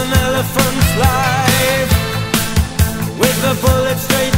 an elephant's life. With a bullet straight